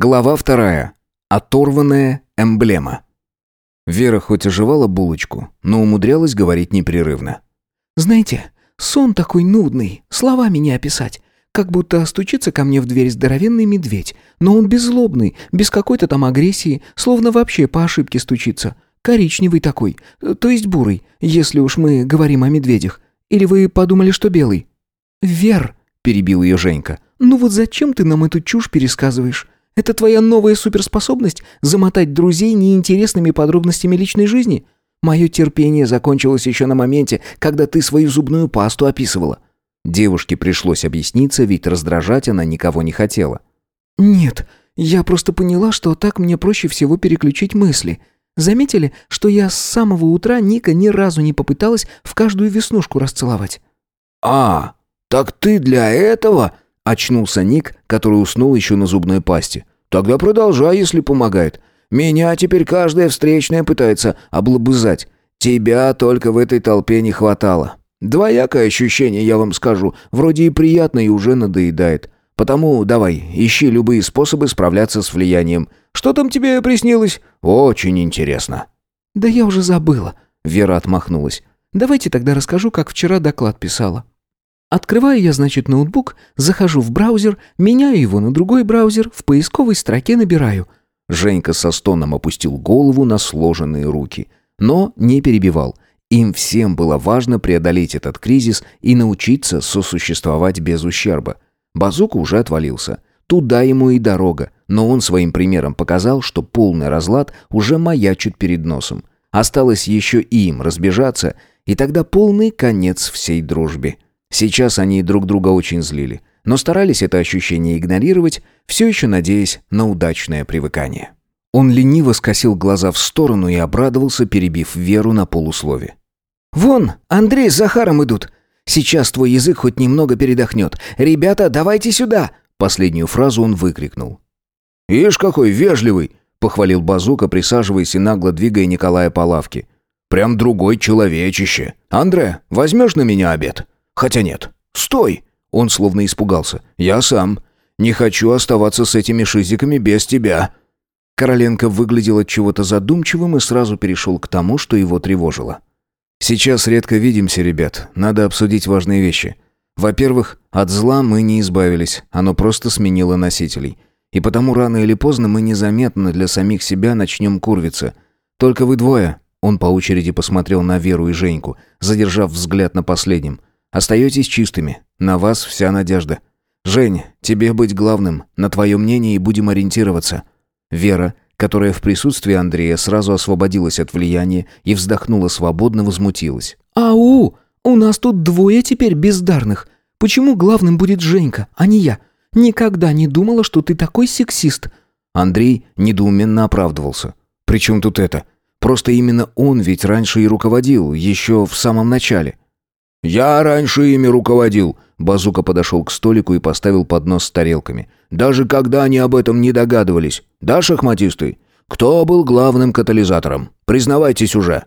Глава вторая. Оторванная эмблема. Вера хоть и жевала булочку, но умудрялась говорить непрерывно. «Знаете, сон такой нудный, словами не описать. Как будто стучится ко мне в дверь здоровенный медведь, но он беззлобный, без какой-то там агрессии, словно вообще по ошибке стучится. Коричневый такой, то есть бурый, если уж мы говорим о медведях. Или вы подумали, что белый?» «Вер», — перебил ее Женька, — «ну вот зачем ты нам эту чушь пересказываешь? Это твоя новая суперспособность замотать друзей неинтересными подробностями личной жизни? Мое терпение закончилось еще на моменте, когда ты свою зубную пасту описывала». Девушке пришлось объясниться, ведь раздражать она никого не хотела. «Нет, я просто поняла, что так мне проще всего переключить мысли. Заметили, что я с самого утра Ника ни разу не попыталась в каждую веснушку расцеловать?» «А, так ты для этого?» Очнулся Ник, который уснул еще на зубной пасте. «Тогда продолжай, если помогает. Меня теперь каждая встречная пытается облобызать. Тебя только в этой толпе не хватало. Двоякое ощущение, я вам скажу. Вроде и приятно, и уже надоедает. Потому давай, ищи любые способы справляться с влиянием. Что там тебе приснилось? Очень интересно». «Да я уже забыла», — Вера отмахнулась. «Давайте тогда расскажу, как вчера доклад писала». Открываю я, значит, ноутбук, захожу в браузер, меняю его на другой браузер, в поисковой строке набираю. Женька со стоном опустил голову на сложенные руки, но не перебивал. Им всем было важно преодолеть этот кризис и научиться сосуществовать без ущерба. Базука уже отвалился. Туда ему и дорога, но он своим примером показал, что полный разлад уже маячит перед носом. Осталось еще и им разбежаться, и тогда полный конец всей дружбе. Сейчас они друг друга очень злили, но старались это ощущение игнорировать, все еще надеясь на удачное привыкание. Он лениво скосил глаза в сторону и обрадовался, перебив Веру на полуслове. «Вон, Андрей с Захаром идут. Сейчас твой язык хоть немного передохнет. Ребята, давайте сюда!» Последнюю фразу он выкрикнул. «Ишь, какой вежливый!» — похвалил Базука, присаживаясь и нагло двигая Николая по лавке. «Прям другой человечище. Андре, возьмешь на меня обед?» Хотя нет. Стой!» Он словно испугался. «Я сам. Не хочу оставаться с этими шизиками без тебя». Короленко выглядел от чего-то задумчивым и сразу перешел к тому, что его тревожило. «Сейчас редко видимся, ребят. Надо обсудить важные вещи. Во-первых, от зла мы не избавились. Оно просто сменило носителей. И потому рано или поздно мы незаметно для самих себя начнем курвиться. Только вы двое». Он по очереди посмотрел на Веру и Женьку, задержав взгляд на последнем. Остаетесь чистыми. На вас вся надежда. Жень, тебе быть главным. На твое мнение и будем ориентироваться. Вера, которая в присутствии Андрея сразу освободилась от влияния и вздохнула свободно, возмутилась. «Ау! У нас тут двое теперь бездарных. Почему главным будет Женька, а не я? Никогда не думала, что ты такой сексист». Андрей недоуменно оправдывался. «При чем тут это? Просто именно он ведь раньше и руководил, еще в самом начале». «Я раньше ими руководил», — Базука подошел к столику и поставил поднос с тарелками. «Даже когда они об этом не догадывались. Да, шахматисты? Кто был главным катализатором? Признавайтесь уже».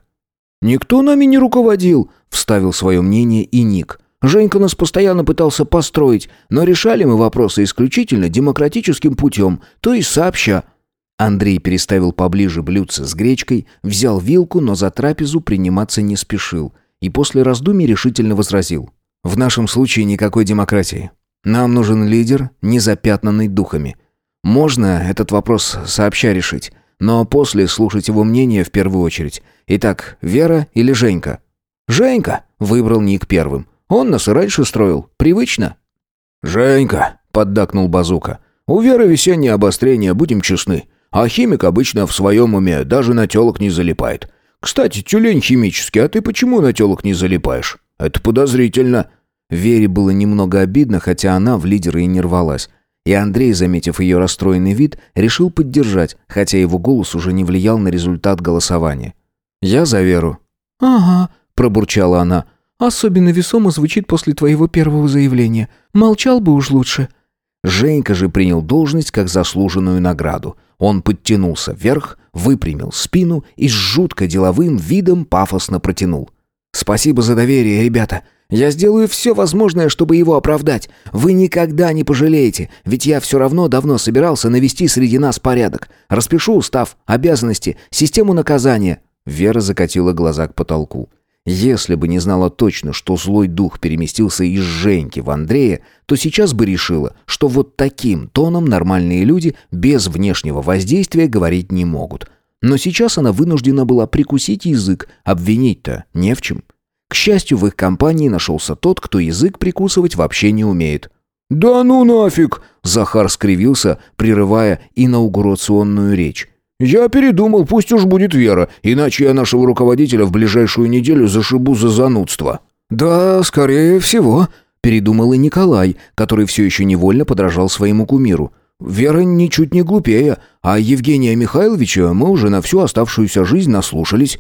«Никто нами не руководил», — вставил свое мнение и Ник. «Женька нас постоянно пытался построить, но решали мы вопросы исключительно демократическим путем, то есть сообща». Андрей переставил поближе блюдце с гречкой, взял вилку, но за трапезу приниматься не спешил — и после раздумий решительно возразил. «В нашем случае никакой демократии. Нам нужен лидер, не запятнанный духами. Можно этот вопрос сообща решить, но после слушать его мнение в первую очередь. Итак, Вера или Женька?» «Женька!» — выбрал Ник первым. «Он нас и раньше строил. Привычно». «Женька!» — поддакнул Базука. «У Веры весеннее обострение, будем честны. А химик обычно в своем уме даже на телок не залипает. «Кстати, тюлень химический, а ты почему на телок не залипаешь? Это подозрительно». Вере было немного обидно, хотя она в лидеры и не рвалась. И Андрей, заметив ее расстроенный вид, решил поддержать, хотя его голос уже не влиял на результат голосования. «Я за Веру». «Ага», — пробурчала она. «Особенно весомо звучит после твоего первого заявления. Молчал бы уж лучше». Женька же принял должность как заслуженную награду. Он подтянулся вверх, выпрямил спину и с жутко деловым видом пафосно протянул. «Спасибо за доверие, ребята. Я сделаю все возможное, чтобы его оправдать. Вы никогда не пожалеете, ведь я все равно давно собирался навести среди нас порядок. Распишу устав, обязанности, систему наказания». Вера закатила глаза к потолку. Если бы не знала точно, что злой дух переместился из Женьки в Андрея, то сейчас бы решила, что вот таким тоном нормальные люди без внешнего воздействия говорить не могут. Но сейчас она вынуждена была прикусить язык, обвинить-то не в чем. К счастью, в их компании нашелся тот, кто язык прикусывать вообще не умеет. «Да ну нафиг!» – Захар скривился, прерывая инаугурационную речь. «Я передумал, пусть уж будет Вера, иначе я нашего руководителя в ближайшую неделю зашибу за занудство». «Да, скорее всего», — передумал и Николай, который все еще невольно подражал своему кумиру. «Вера ничуть не глупее, а Евгения Михайловича мы уже на всю оставшуюся жизнь наслушались».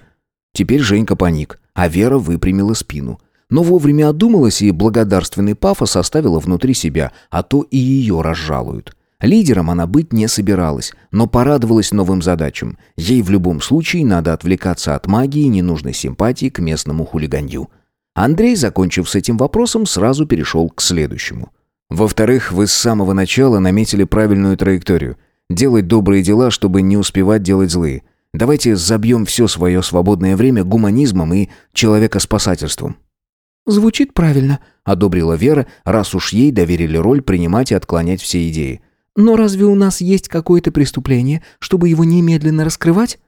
Теперь Женька паник, а Вера выпрямила спину. Но вовремя одумалась и благодарственный пафос оставила внутри себя, а то и ее разжалуют. Лидером она быть не собиралась, но порадовалась новым задачам. Ей в любом случае надо отвлекаться от магии и ненужной симпатии к местному хулиганью. Андрей, закончив с этим вопросом, сразу перешел к следующему. Во-вторых, вы с самого начала наметили правильную траекторию. Делать добрые дела, чтобы не успевать делать злые. Давайте забьем все свое свободное время гуманизмом и человекоспасательством». «Звучит правильно», — одобрила Вера, раз уж ей доверили роль принимать и отклонять все идеи. Но разве у нас есть какое-то преступление, чтобы его немедленно раскрывать?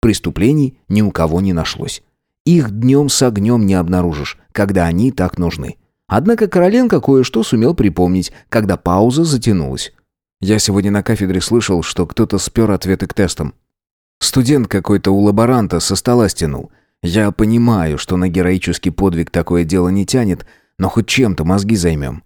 Преступлений ни у кого не нашлось. Их днем с огнем не обнаружишь, когда они так нужны. Однако Короленко кое-что сумел припомнить, когда пауза затянулась. Я сегодня на кафедре слышал, что кто-то спер ответы к тестам. Студент какой-то у лаборанта со стола стянул. Я понимаю, что на героический подвиг такое дело не тянет, но хоть чем-то мозги займем.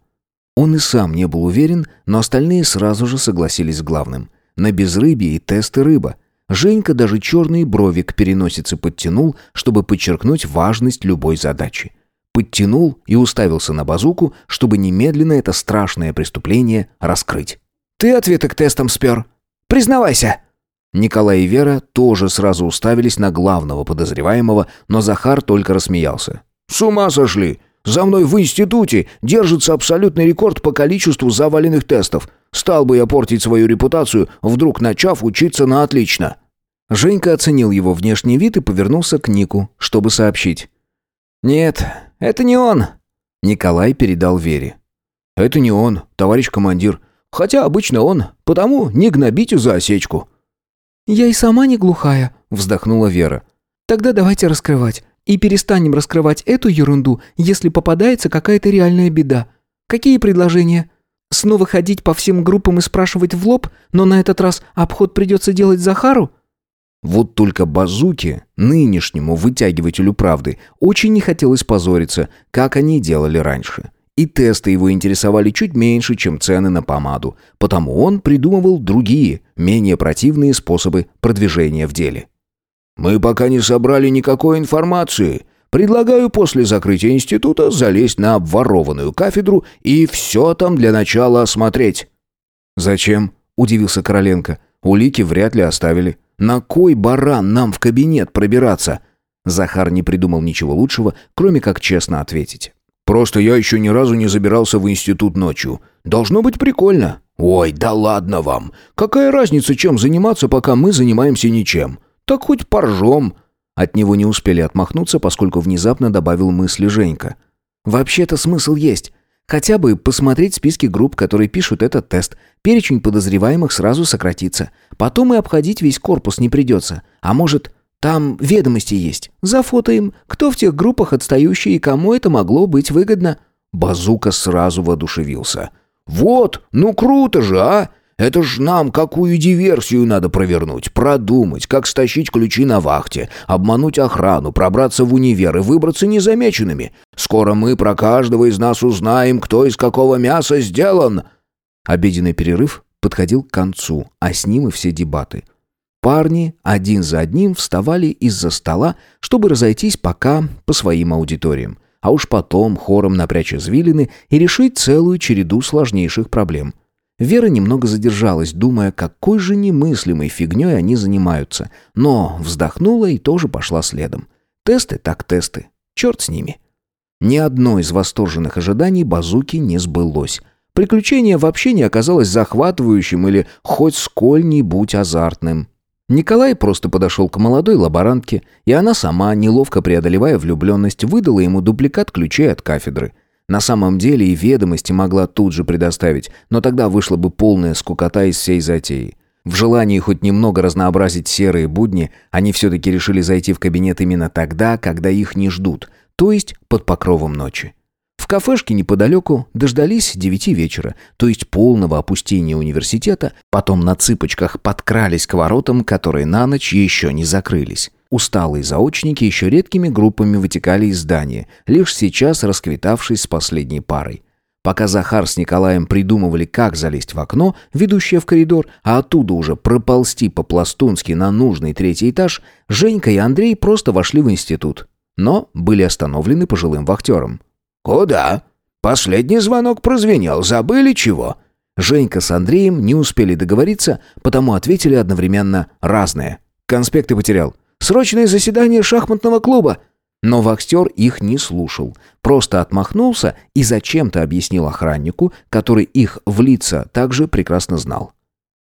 Он и сам не был уверен, но остальные сразу же согласились с главным. На безрыбье и тесты рыба. Женька даже черные брови к переносице подтянул, чтобы подчеркнуть важность любой задачи. Подтянул и уставился на базуку, чтобы немедленно это страшное преступление раскрыть. «Ты ответы к тестам спер? Признавайся!» Николай и Вера тоже сразу уставились на главного подозреваемого, но Захар только рассмеялся. «С ума сошли! За мной в институте держится абсолютный рекорд по количеству заваленных тестов. Стал бы я портить свою репутацию, вдруг начав учиться на отлично». Женька оценил его внешний вид и повернулся к Нику, чтобы сообщить. «Нет, это не он», — Николай передал Вере. «Это не он, товарищ командир. Хотя обычно он, потому не гнобите за осечку». «Я и сама не глухая», — вздохнула Вера. «Тогда давайте раскрывать. И перестанем раскрывать эту ерунду, если попадается какая-то реальная беда. Какие предложения? Снова ходить по всем группам и спрашивать в лоб, но на этот раз обход придется делать Захару? Вот только Базуке, нынешнему вытягивателю правды, очень не хотелось позориться, как они делали раньше. И тесты его интересовали чуть меньше, чем цены на помаду, потому он придумывал другие, менее противные способы продвижения в деле. Мы пока не собрали никакой информации. Предлагаю после закрытия института залезть на обворованную кафедру и все там для начала осмотреть». «Зачем?» – удивился Короленко. «Улики вряд ли оставили. На кой баран нам в кабинет пробираться?» Захар не придумал ничего лучшего, кроме как честно ответить. «Просто я еще ни разу не забирался в институт ночью. Должно быть прикольно». «Ой, да ладно вам. Какая разница, чем заниматься, пока мы занимаемся ничем? «Так хоть поржем». От него не успели отмахнуться, поскольку внезапно добавил мысли Женька. «Вообще-то смысл есть. Хотя бы посмотреть списки групп, которые пишут этот тест. Перечень подозреваемых сразу сократится. Потом и обходить весь корпус не придется. А может, там ведомости есть. Зафотоем, кто в тех группах отстающий и кому это могло быть выгодно». Базука сразу воодушевился. «Вот, ну круто же, а! Это ж нам какую диверсию надо провернуть, продумать, как стащить ключи на вахте, обмануть охрану, пробраться в универ и выбраться незамеченными. Скоро мы про каждого из нас узнаем, кто из какого мяса сделан». Обеденный перерыв подходил к концу, а с ним и все дебаты. Парни один за одним вставали из-за стола, чтобы разойтись пока по своим аудиториям, а уж потом хором напрячь извилины и решить целую череду сложнейших проблем – Вера немного задержалась, думая, какой же немыслимой фигней они занимаются, но вздохнула и тоже пошла следом. Тесты так тесты. Черт с ними. Ни одно из восторженных ожиданий базуки не сбылось. Приключение вообще не оказалось захватывающим или хоть сколь-нибудь азартным. Николай просто подошел к молодой лаборантке, и она сама, неловко преодолевая влюбленность, выдала ему дубликат ключей от кафедры. На самом деле и ведомости могла тут же предоставить, но тогда вышла бы полная скукота из всей затеи. В желании хоть немного разнообразить серые будни, они все-таки решили зайти в кабинет именно тогда, когда их не ждут, то есть под покровом ночи. В кафешке неподалеку дождались девяти вечера, то есть полного опустения университета, потом на цыпочках подкрались к воротам, которые на ночь еще не закрылись. Усталые заочники еще редкими группами вытекали из здания, лишь сейчас расквитавшись с последней парой. Пока Захар с Николаем придумывали, как залезть в окно, ведущее в коридор, а оттуда уже проползти по-пластунски на нужный третий этаж, Женька и Андрей просто вошли в институт. Но были остановлены пожилым вахтером. «Куда? Последний звонок прозвенел. Забыли чего?» Женька с Андреем не успели договориться, потому ответили одновременно разное. «Конспекты потерял. Срочное заседание шахматного клуба!» Но вахтер их не слушал, просто отмахнулся и зачем-то объяснил охраннику, который их в лица также прекрасно знал.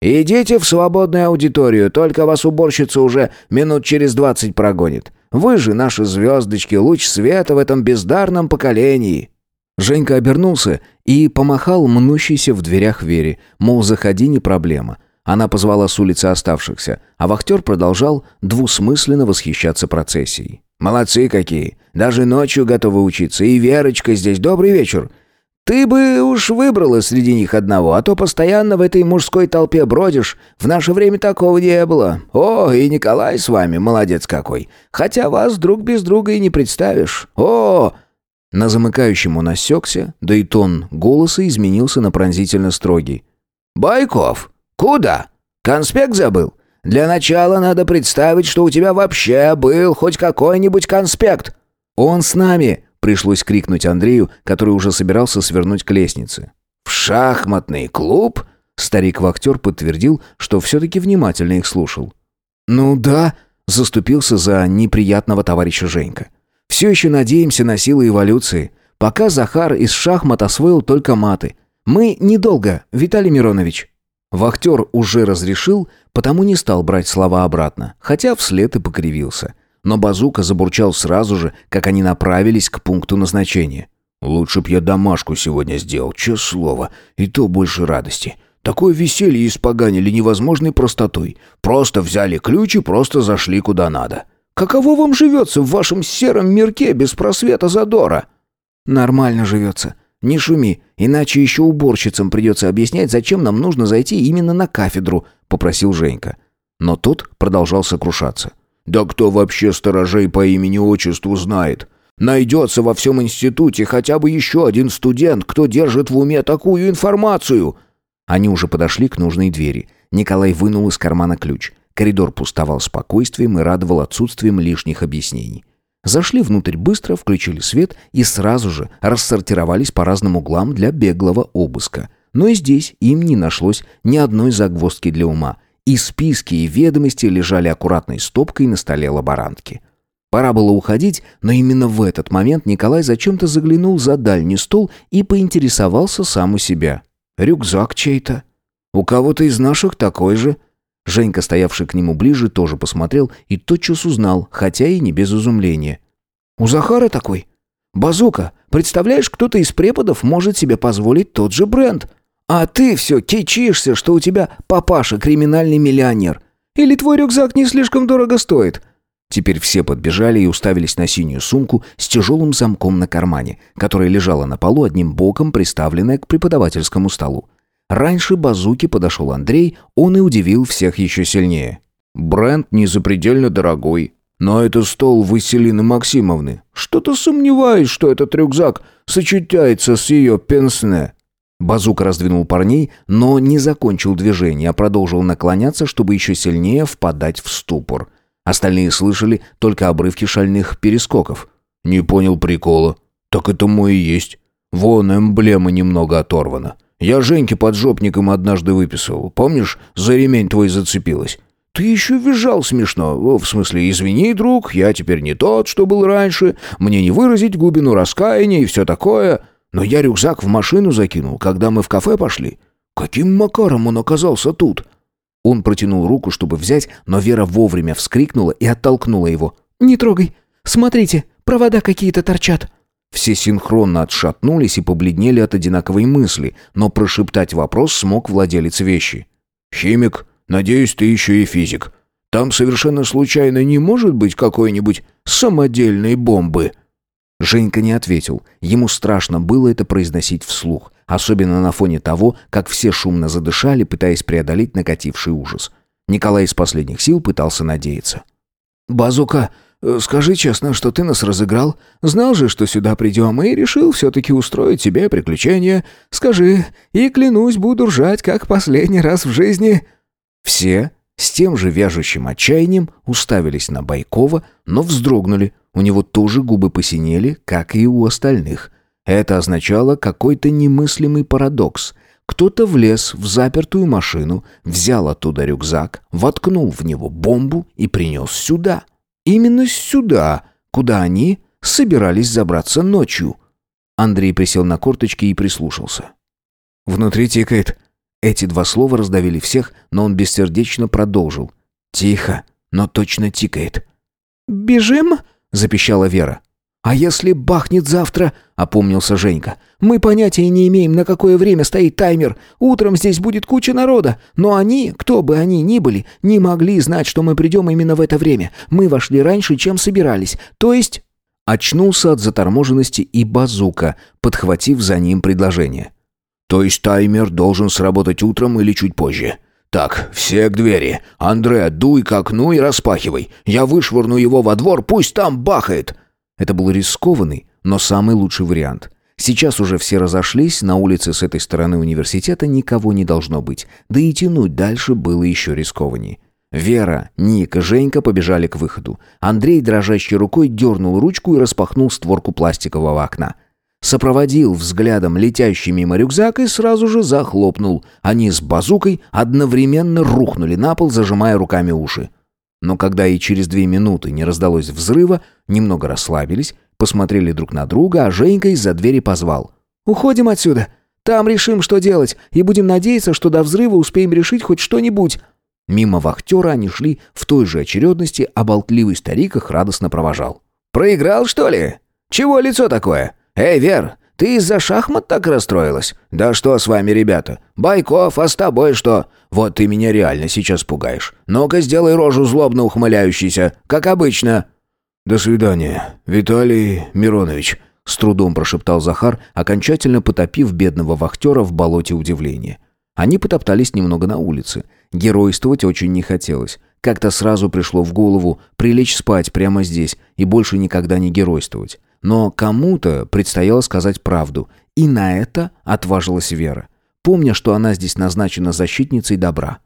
«Идите в свободную аудиторию, только вас уборщица уже минут через двадцать прогонит. Вы же наши звездочки, луч света в этом бездарном поколении». Женька обернулся и помахал мнущейся в дверях Вере, мол, заходи, не проблема. Она позвала с улицы оставшихся, а вахтер продолжал двусмысленно восхищаться процессией. «Молодцы какие! Даже ночью готовы учиться. И Верочка здесь. Добрый вечер. Ты бы уж выбрала среди них одного, а то постоянно в этой мужской толпе бродишь. В наше время такого не было. О, и Николай с вами, молодец какой. Хотя вас друг без друга и не представишь. О!» На замыкающем он осекся, да и тон голоса изменился на пронзительно строгий. «Байков, куда? Конспект забыл? Для начала надо представить, что у тебя вообще был хоть какой-нибудь конспект». «Он с нами!» — пришлось крикнуть Андрею, который уже собирался свернуть к лестнице. «В шахматный клуб?» Старик-вахтер подтвердил, что все-таки внимательно их слушал. «Ну да», — заступился за неприятного товарища Женька. «Все еще надеемся на силы эволюции. Пока Захар из шахмат освоил только маты. Мы недолго, Виталий Миронович». Вахтер уже разрешил, потому не стал брать слова обратно, хотя вслед и покривился. Но Базука забурчал сразу же, как они направились к пункту назначения. «Лучше б я домашку сегодня сделал, честное слово, и то больше радости. Такое веселье испоганили невозможной простотой. Просто взяли ключ и просто зашли куда надо. Каково вам живется в вашем сером мирке без просвета задора?» «Нормально живется. Не шуми, иначе еще уборщицам придется объяснять, зачем нам нужно зайти именно на кафедру», — попросил Женька. Но тот продолжал сокрушаться. «Да кто вообще сторожей по имени-отчеству знает? Найдется во всем институте хотя бы еще один студент, кто держит в уме такую информацию!» Они уже подошли к нужной двери. Николай вынул из кармана ключ. Коридор пустовал спокойствием и радовал отсутствием лишних объяснений. Зашли внутрь быстро, включили свет и сразу же рассортировались по разным углам для беглого обыска. Но и здесь им не нашлось ни одной загвоздки для ума. И списки, и ведомости лежали аккуратной стопкой на столе лаборантки. Пора было уходить, но именно в этот момент Николай зачем-то заглянул за дальний стол и поинтересовался сам у себя. «Рюкзак чей-то? У кого-то из наших такой же?» Женька, стоявший к нему ближе, тоже посмотрел и тотчас узнал, хотя и не без изумления. «У Захара такой? Базука, представляешь, кто-то из преподов может себе позволить тот же бренд. А ты все кичишься, что у тебя папаша криминальный миллионер. Или твой рюкзак не слишком дорого стоит?» Теперь все подбежали и уставились на синюю сумку с тяжелым замком на кармане, которая лежала на полу одним боком, приставленная к преподавательскому столу. Раньше базуки подошел Андрей, он и удивил всех еще сильнее. «Бренд не запредельно дорогой. Но это стол Василины Максимовны. Что-то сомневаюсь, что этот рюкзак сочетается с ее пенсне». Базука раздвинул парней, но не закончил движение, а продолжил наклоняться, чтобы еще сильнее впадать в ступор. Остальные слышали только обрывки шальных перескоков. «Не понял прикола. Так это мой и есть. Вон эмблема немного оторвана. Я Женьке поджопником однажды выписал. Помнишь, за ремень твой зацепилась? Ты еще визжал смешно. В смысле, извини, друг, я теперь не тот, что был раньше. Мне не выразить глубину раскаяния и все такое. Но я рюкзак в машину закинул, когда мы в кафе пошли. Каким макаром он оказался тут?» Он протянул руку, чтобы взять, но Вера вовремя вскрикнула и оттолкнула его. «Не трогай! Смотрите, провода какие-то торчат!» Все синхронно отшатнулись и побледнели от одинаковой мысли, но прошептать вопрос смог владелец вещи. «Химик, надеюсь, ты еще и физик. Там совершенно случайно не может быть какой-нибудь самодельной бомбы?» Женька не ответил. Ему страшно было это произносить вслух, особенно на фоне того, как все шумно задышали, пытаясь преодолеть накативший ужас. Николай из последних сил пытался надеяться. «Базука, скажи честно, что ты нас разыграл. Знал же, что сюда придем, и решил все-таки устроить тебе приключение. Скажи, и клянусь, буду ржать, как последний раз в жизни». Все с тем же вяжущим отчаянием уставились на Байкова, но вздрогнули. У него тоже губы посинели, как и у остальных. Это означало какой-то немыслимый парадокс. Кто-то влез в запертую машину, взял оттуда рюкзак, воткнул в него бомбу и принес сюда. Именно сюда, куда они собирались забраться ночью. Андрей присел на корточки и прислушался. «Внутри тикает», эти два слова раздавили всех, но он бессердечно продолжил. «Тихо, но точно тикает». «Бежим?» — запищала Вера. «А если бахнет завтра?» — опомнился Женька. «Мы понятия не имеем, на какое время стоит таймер. Утром здесь будет куча народа. Но они, кто бы они ни были, не могли знать, что мы придем именно в это время. Мы вошли раньше, чем собирались. То есть...» Очнулся от заторможенности и базука, подхватив за ним предложение. То есть таймер должен сработать утром или чуть позже. Так, все к двери. Андре, дуй к окну и распахивай. Я вышвырну его во двор, пусть там бахает. Это был рискованный, но самый лучший вариант. Сейчас уже все разошлись, на улице с этой стороны университета никого не должно быть. Да и тянуть дальше было еще рискованнее. Вера, Ник и Женька побежали к выходу. Андрей дрожащей рукой дернул ручку и распахнул створку пластикового окна сопроводил взглядом летящий мимо рюкзак и сразу же захлопнул. Они с базукой одновременно рухнули на пол, зажимая руками уши. Но когда и через две минуты не раздалось взрыва, немного расслабились, посмотрели друг на друга, а Женька из-за двери позвал. «Уходим отсюда. Там решим, что делать, и будем надеяться, что до взрыва успеем решить хоть что-нибудь». Мимо вахтера они шли в той же очередности, а болтливый старик их радостно провожал. «Проиграл, что ли? Чего лицо такое? «Эй, Вер, ты из-за шахмат так расстроилась? Да что с вами, ребята? Байков, а с тобой что? Вот ты меня реально сейчас пугаешь. Ну-ка, сделай рожу злобно ухмыляющейся, как обычно». «До свидания, Виталий Миронович», — с трудом прошептал Захар, окончательно потопив бедного вахтера в болоте удивления. Они потоптались немного на улице. Геройствовать очень не хотелось. Как-то сразу пришло в голову прилечь спать прямо здесь и больше никогда не геройствовать. Но кому-то предстояло сказать правду, и на это отважилась Вера, помня, что она здесь назначена защитницей добра.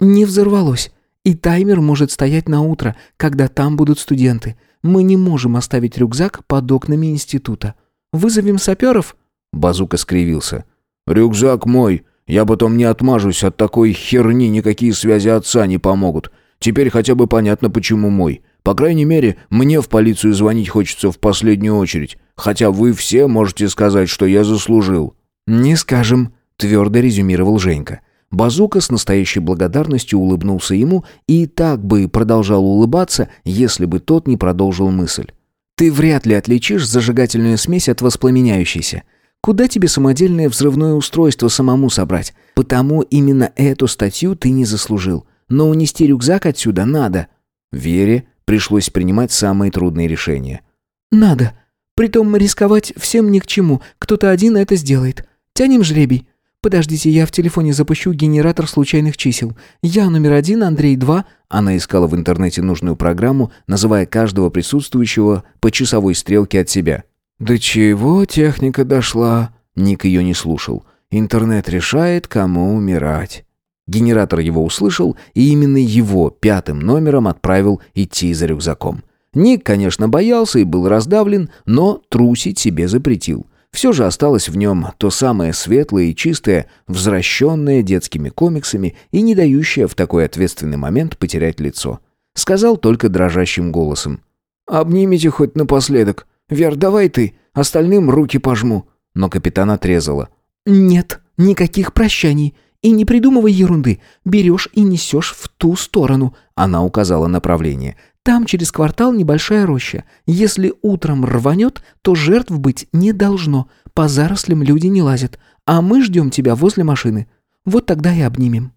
«Не взорвалось, и таймер может стоять на утро, когда там будут студенты. Мы не можем оставить рюкзак под окнами института. Вызовем саперов?» Базука скривился. «Рюкзак мой. Я потом не отмажусь от такой херни, никакие связи отца не помогут. Теперь хотя бы понятно, почему мой. По крайней мере, мне в полицию звонить хочется в последнюю очередь, хотя вы все можете сказать, что я заслужил». «Не скажем», — твердо резюмировал Женька. Базука с настоящей благодарностью улыбнулся ему и так бы продолжал улыбаться, если бы тот не продолжил мысль. «Ты вряд ли отличишь зажигательную смесь от воспламеняющейся. Куда тебе самодельное взрывное устройство самому собрать? Потому именно эту статью ты не заслужил. Но унести рюкзак отсюда надо». Вере Пришлось принимать самые трудные решения. «Надо. Притом рисковать всем ни к чему. Кто-то один это сделает. Тянем жребий. Подождите, я в телефоне запущу генератор случайных чисел. Я номер один, Андрей два». Она искала в интернете нужную программу, называя каждого присутствующего по часовой стрелке от себя. «До чего техника дошла?» Ник ее не слушал. «Интернет решает, кому умирать». Генератор его услышал и именно его пятым номером отправил идти за рюкзаком. Ник, конечно, боялся и был раздавлен, но трусить себе запретил. Все же осталось в нем то самое светлое и чистое, возвращенное детскими комиксами и не дающее в такой ответственный момент потерять лицо. Сказал только дрожащим голосом. «Обнимите хоть напоследок. Вер, давай ты, остальным руки пожму». Но капитан отрезала. «Нет, никаких прощаний. И не придумывай ерунды. Берешь и несешь в ту сторону». Она указала направление. «Там через квартал небольшая роща. Если утром рванет, то жертв быть не должно. По зарослям люди не лазят. А мы ждем тебя возле машины. Вот тогда и обнимем».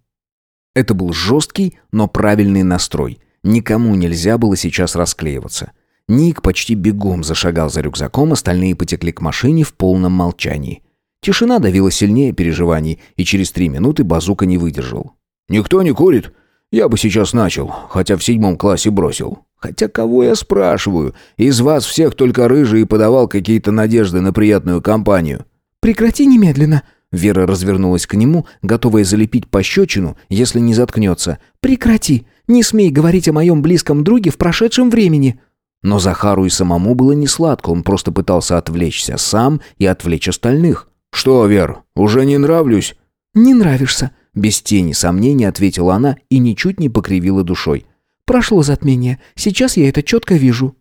Это был жесткий, но правильный настрой. Никому нельзя было сейчас расклеиваться. Ник почти бегом зашагал за рюкзаком, остальные потекли к машине в полном молчании. Тишина давила сильнее переживаний, и через три минуты Базука не выдержал. «Никто не курит? Я бы сейчас начал, хотя в седьмом классе бросил. Хотя кого я спрашиваю? Из вас всех только рыжий и подавал какие-то надежды на приятную компанию». «Прекрати немедленно!» Вера развернулась к нему, готовая залепить пощечину, если не заткнется. «Прекрати! Не смей говорить о моем близком друге в прошедшем времени!» Но Захару и самому было не сладко, он просто пытался отвлечься сам и отвлечь остальных. «Что, Вер, уже не нравлюсь?» «Не нравишься», — без тени сомнений ответила она и ничуть не покривила душой. «Прошло затмение, сейчас я это четко вижу».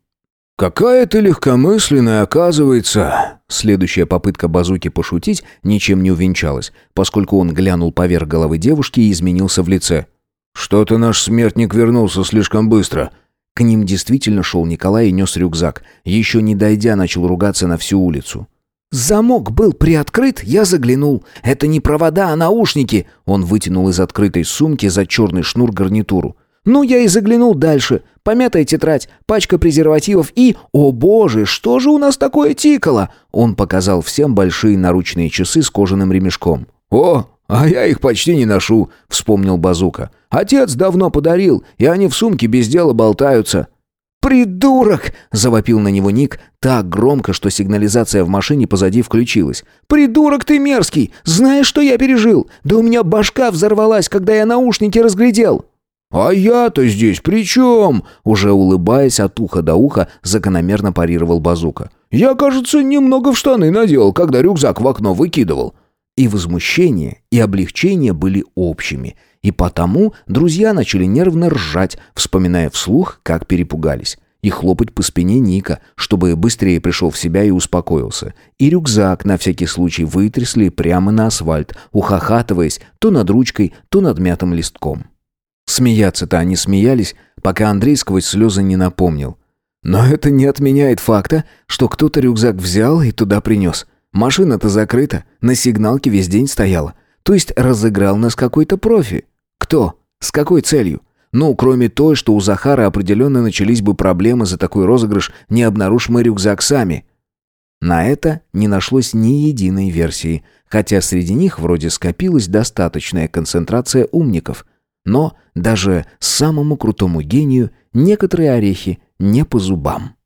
«Какая ты легкомысленная, оказывается!» Следующая попытка Базуки пошутить ничем не увенчалась, поскольку он глянул поверх головы девушки и изменился в лице. «Что-то наш смертник вернулся слишком быстро». К ним действительно шел Николай и нес рюкзак. Еще не дойдя, начал ругаться на всю улицу. «Замок был приоткрыт, я заглянул. Это не провода, а наушники!» Он вытянул из открытой сумки за черный шнур гарнитуру. «Ну, я и заглянул дальше. Помятая тетрадь, пачка презервативов и... О боже, что же у нас такое тикало?» Он показал всем большие наручные часы с кожаным ремешком. «О, а я их почти не ношу», — вспомнил Базука. «Отец давно подарил, и они в сумке без дела болтаются». «Придурок!» – завопил на него Ник так громко, что сигнализация в машине позади включилась. «Придурок ты мерзкий! Знаешь, что я пережил? Да у меня башка взорвалась, когда я наушники разглядел!» «А я-то здесь при чем?» Уже улыбаясь от уха до уха, закономерно парировал Базука. «Я, кажется, немного в штаны надел, когда рюкзак в окно выкидывал». И возмущение, и облегчение были общими, и потому друзья начали нервно ржать, вспоминая вслух, как перепугались, и хлопать по спине Ника, чтобы быстрее пришел в себя и успокоился. И рюкзак на всякий случай вытрясли прямо на асфальт, ухахатываясь то над ручкой, то над мятым листком. Смеяться-то они смеялись, пока Андрей сквозь слезы не напомнил. Но это не отменяет факта, что кто-то рюкзак взял и туда принес. Машина-то закрыта, на сигналке весь день стояла. То есть разыграл нас какой-то профи. Кто? С какой целью? Ну, кроме той, что у Захара определенно начались бы проблемы за такой розыгрыш, не обнаружь мы рюкзак сами. На это не нашлось ни единой версии, хотя среди них вроде скопилась достаточная концентрация умников. Но даже самому крутому гению некоторые орехи не по зубам.